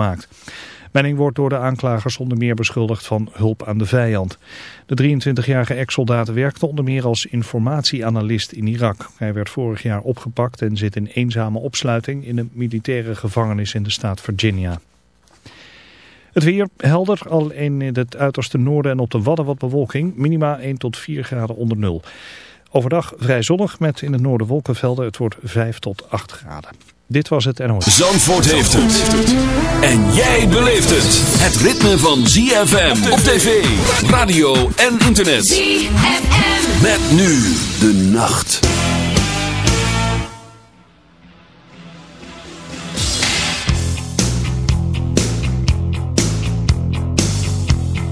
gemaakt. Benning wordt door de aanklagers onder meer beschuldigd van hulp aan de vijand. De 23-jarige ex-soldaat werkte onder meer als informatieanalist in Irak. Hij werd vorig jaar opgepakt en zit in eenzame opsluiting in een militaire gevangenis in de staat Virginia. Het weer helder, al in het uiterste noorden en op de Wadden wat bewolking. Minima 1 tot 4 graden onder nul. Overdag vrij zonnig met in het noorden wolkenvelden. Het wordt 5 tot 8 graden. Dit was het NOS. Zandvoort heeft het. En jij beleeft het. Het ritme van ZFM op tv, radio en internet. ZFM. Met nu de nacht.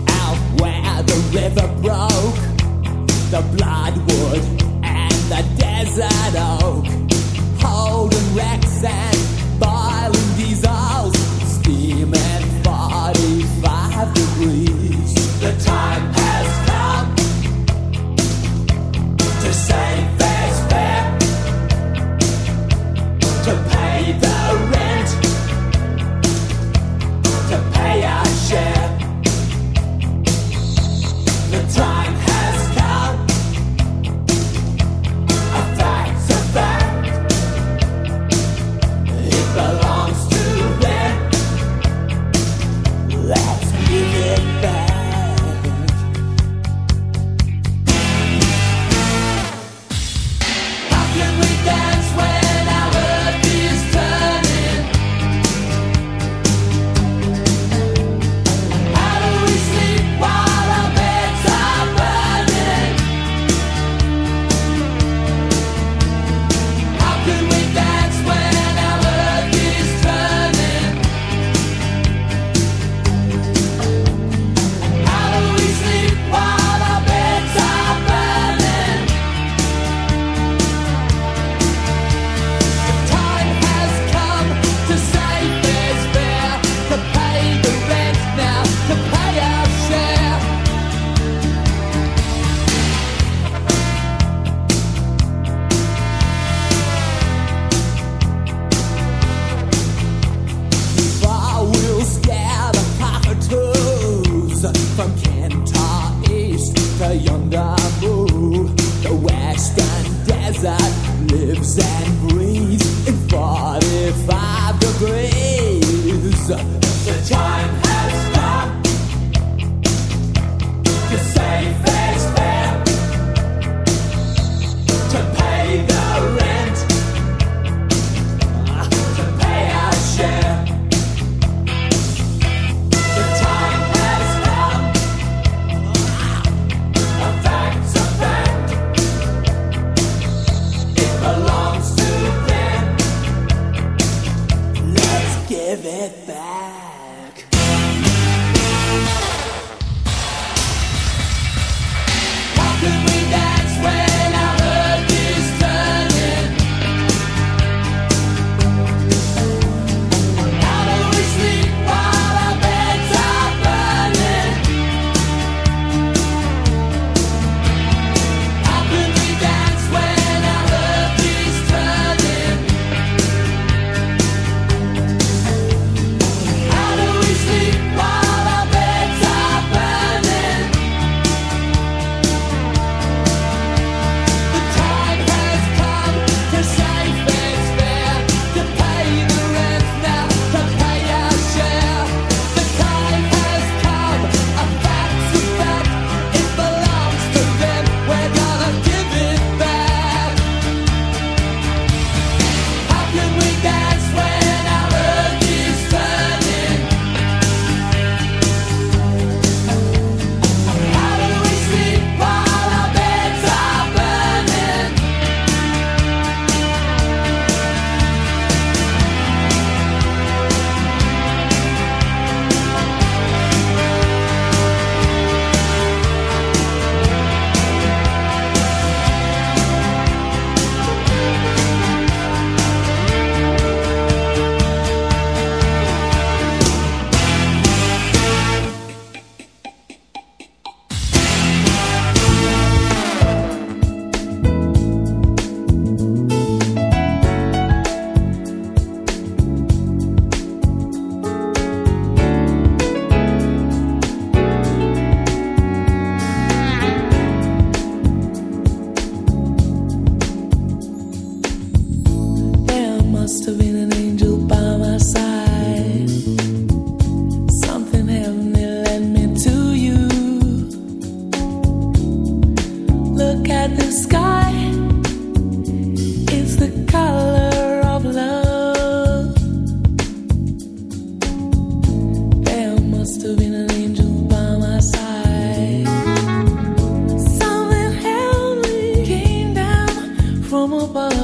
Out where the river broke, the bloodwood and the desert oak. Holden wrecks and steaming 45 degrees. The time has come to to pay the rent, to pay our share. The time 么办？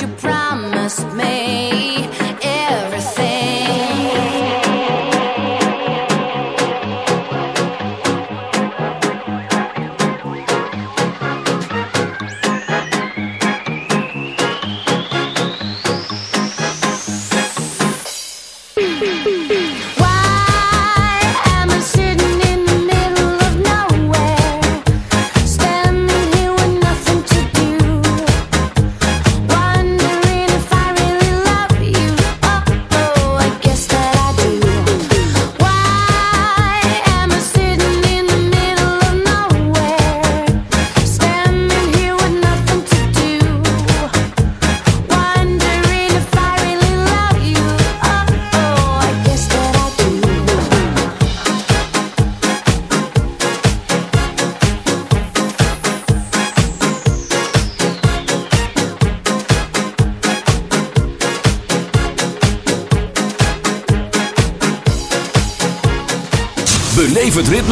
You promised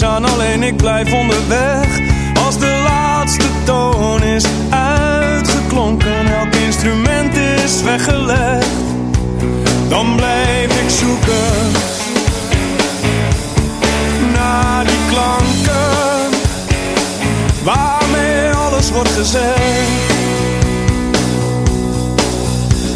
aan, alleen ik blijf onderweg. Als de laatste toon is uitgeklonken, elk instrument is weggelegd, dan blijf ik zoeken naar die klanken waarmee alles wordt gezegd.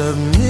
I submit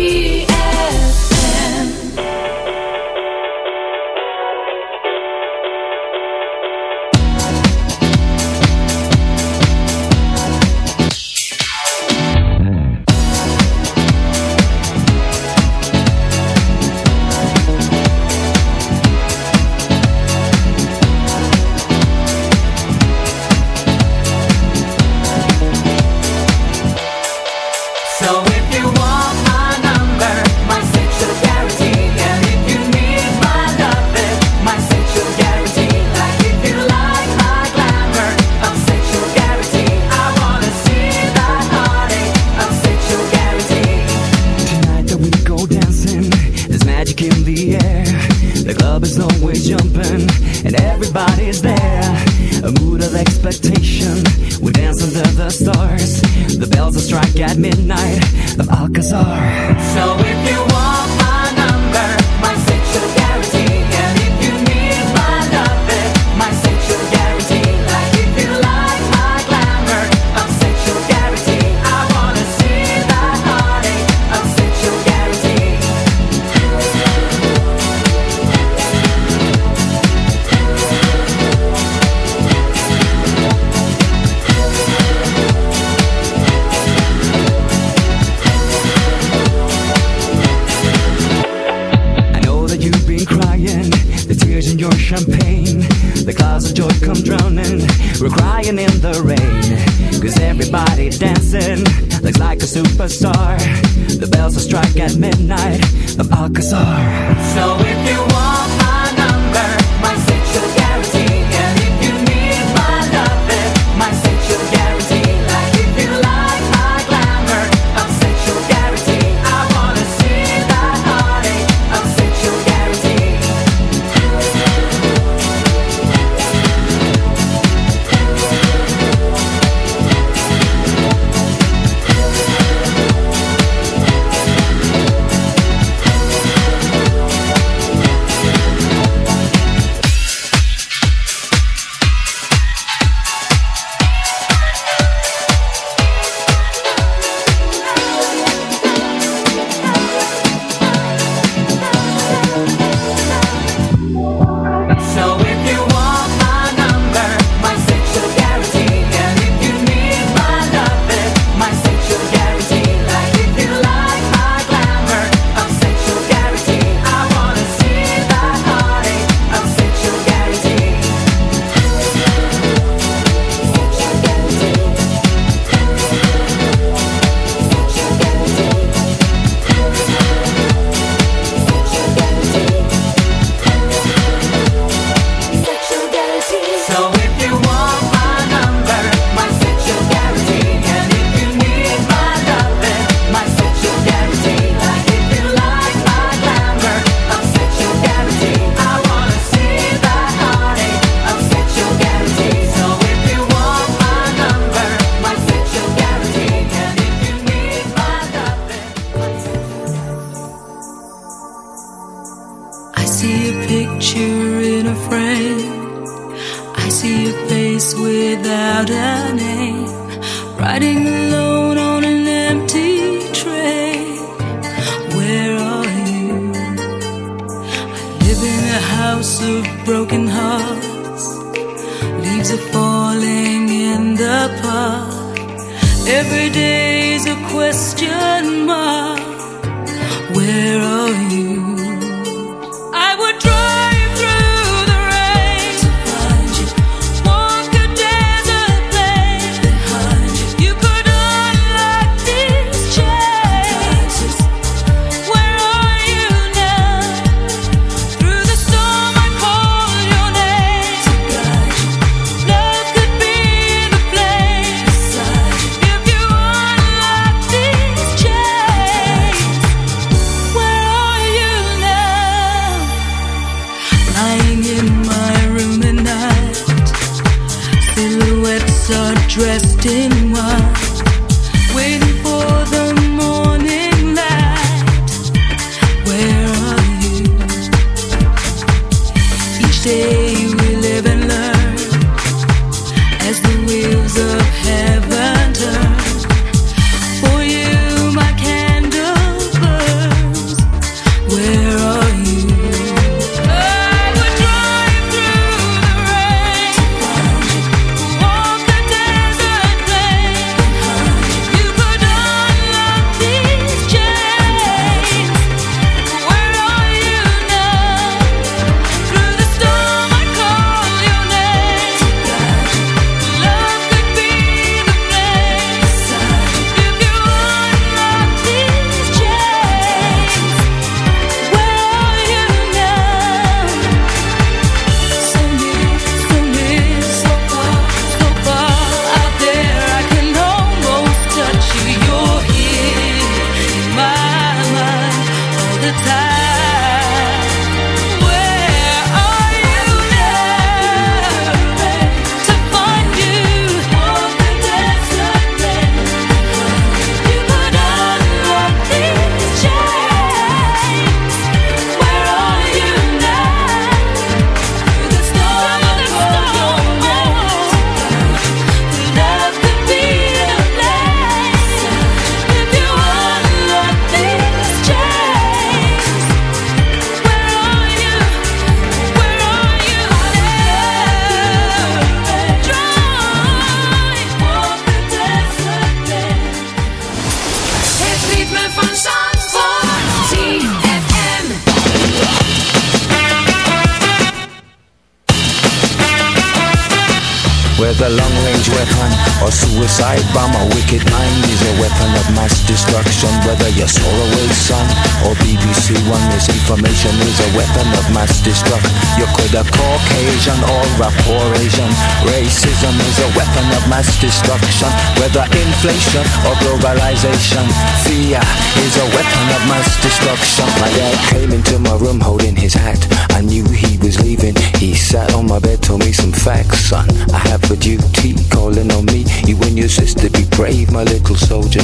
destruction. You could have Caucasian or rapport Asian. Racism is a weapon of mass destruction. Whether inflation or globalization, fear is a weapon of mass destruction. My dad came into my room holding his hat. I knew he was leaving. He sat on my bed, told me some facts, son. I have a duty calling on me. You and your sister be brave, my little soldier.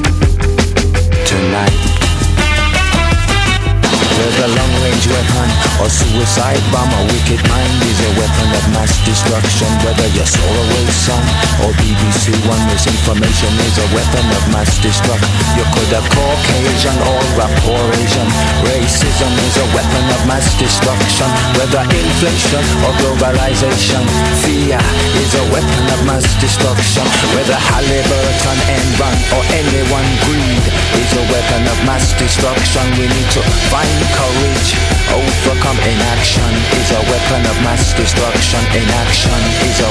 tonight. Whether long-range weapon or suicide bomb, a wicked mind is a weapon of mass destruction. Whether you're or BBC One, misinformation is a weapon of mass destruction. You could have Caucasian or rapport Asian. Racism is a weapon of mass destruction. Whether inflation or globalization, fear is a weapon of mass destruction. Whether Halliburton, Enron or anyone greed is a weapon of mass destruction. We need to find courage, overcome inaction is a weapon of mass destruction. Inaction is a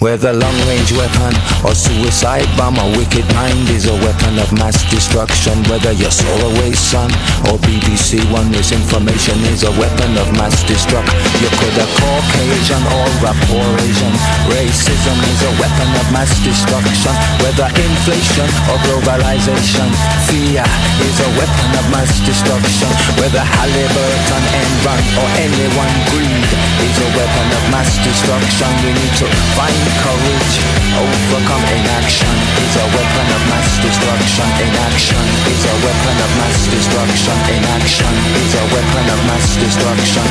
Whether long-range weapon or suicide bomb, a wicked mind is a weapon of mass destruction. Whether you're Solarway Sun or BBC One, misinformation is a weapon of mass destruction. You could have Caucasian or rapport Asian. Racism is a weapon of mass destruction. Whether inflation or globalization, fear is a weapon of mass destruction. Whether Halliburton, Enron or anyone greed mass destruction. We need to find courage, overcome inaction is a weapon of mass destruction. Inaction is a weapon of mass destruction. Inaction is a weapon of mass destruction.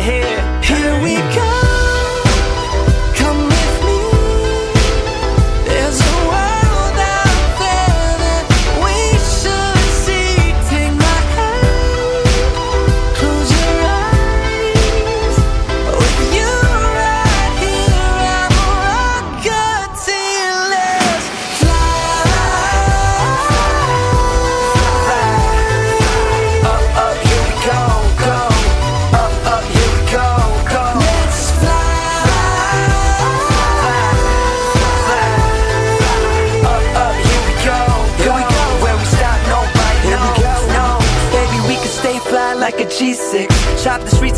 Here. Here we go.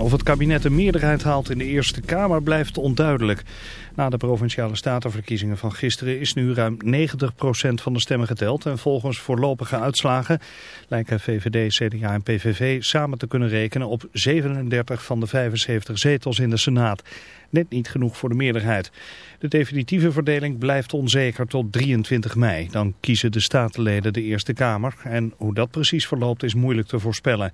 Of het kabinet een meerderheid haalt in de Eerste Kamer blijft onduidelijk. Na de Provinciale Statenverkiezingen van gisteren is nu ruim 90% van de stemmen geteld. En volgens voorlopige uitslagen lijken VVD, CDA en PVV samen te kunnen rekenen op 37 van de 75 zetels in de Senaat. Net niet genoeg voor de meerderheid. De definitieve verdeling blijft onzeker tot 23 mei. Dan kiezen de statenleden de Eerste Kamer. En hoe dat precies verloopt is moeilijk te voorspellen.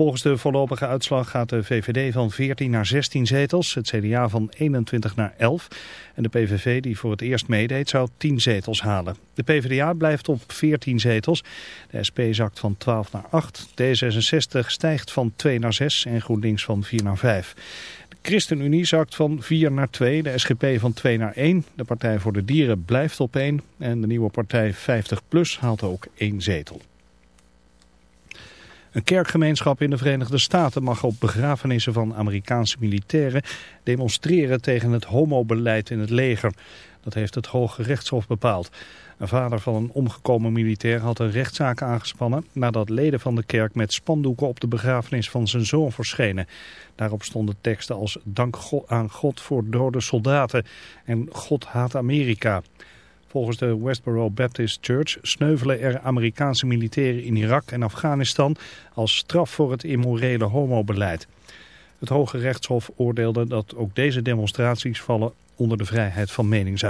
Volgens de voorlopige uitslag gaat de VVD van 14 naar 16 zetels, het CDA van 21 naar 11 en de PVV die voor het eerst meedeed zou 10 zetels halen. De PvdA blijft op 14 zetels, de SP zakt van 12 naar 8, D66 stijgt van 2 naar 6 en GroenLinks van 4 naar 5. De ChristenUnie zakt van 4 naar 2, de SGP van 2 naar 1. De Partij voor de Dieren blijft op 1 en de nieuwe partij 50PLUS haalt ook één zetel. Een kerkgemeenschap in de Verenigde Staten mag op begrafenissen van Amerikaanse militairen demonstreren tegen het homobeleid in het leger. Dat heeft het Hoge Rechtshof bepaald. Een vader van een omgekomen militair had een rechtszaak aangespannen nadat leden van de kerk met spandoeken op de begrafenis van zijn zoon verschenen. Daarop stonden teksten als dank aan God voor dode soldaten en God haat Amerika. Volgens de Westboro Baptist Church sneuvelen er Amerikaanse militairen in Irak en Afghanistan als straf voor het immorele homobeleid. Het Hoge Rechtshof oordeelde dat ook deze demonstraties vallen onder de vrijheid van meningsuiting.